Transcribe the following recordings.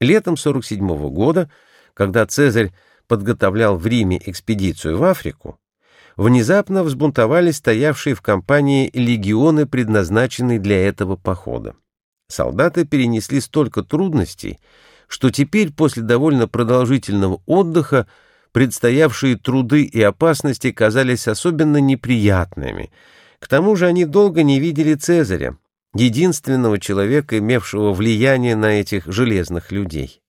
Летом 47 -го года, когда Цезарь подготовлял в Риме экспедицию в Африку, внезапно взбунтовались стоявшие в компании легионы, предназначенные для этого похода. Солдаты перенесли столько трудностей, что теперь, после довольно продолжительного отдыха, предстоявшие труды и опасности казались особенно неприятными. К тому же они долго не видели Цезаря, единственного человека, имевшего влияние на этих железных людей.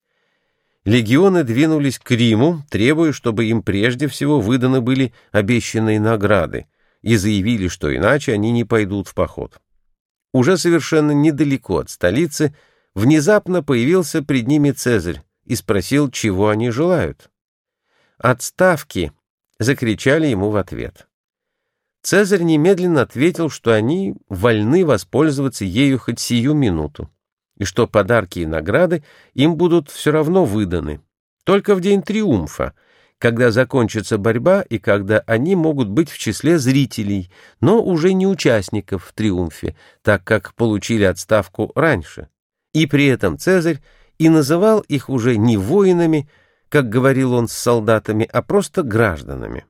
Легионы двинулись к Риму, требуя, чтобы им прежде всего выданы были обещанные награды, и заявили, что иначе они не пойдут в поход. Уже совершенно недалеко от столицы внезапно появился пред ними Цезарь и спросил, чего они желают. «Отставки!» — закричали ему в ответ. Цезарь немедленно ответил, что они вольны воспользоваться ею хоть сию минуту, и что подарки и награды им будут все равно выданы, только в день триумфа, когда закончится борьба и когда они могут быть в числе зрителей, но уже не участников в триумфе, так как получили отставку раньше. И при этом Цезарь и называл их уже не воинами, как говорил он с солдатами, а просто гражданами.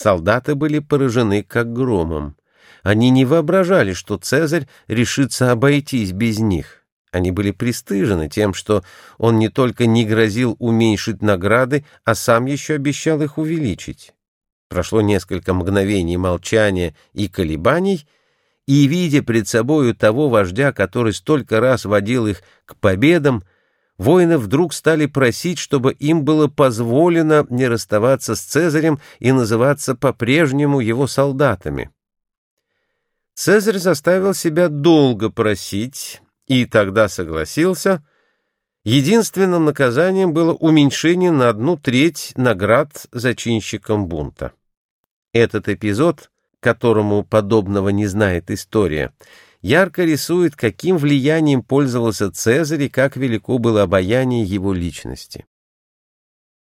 Солдаты были поражены как громом. Они не воображали, что Цезарь решится обойтись без них. Они были пристыжены тем, что он не только не грозил уменьшить награды, а сам еще обещал их увеличить. Прошло несколько мгновений молчания и колебаний, и, видя пред собою того вождя, который столько раз водил их к победам, воины вдруг стали просить, чтобы им было позволено не расставаться с Цезарем и называться по-прежнему его солдатами. Цезарь заставил себя долго просить и тогда согласился. Единственным наказанием было уменьшение на одну треть наград зачинщикам бунта. Этот эпизод, которому подобного не знает история, — ярко рисует, каким влиянием пользовался Цезарь и как велико было обаяние его личности.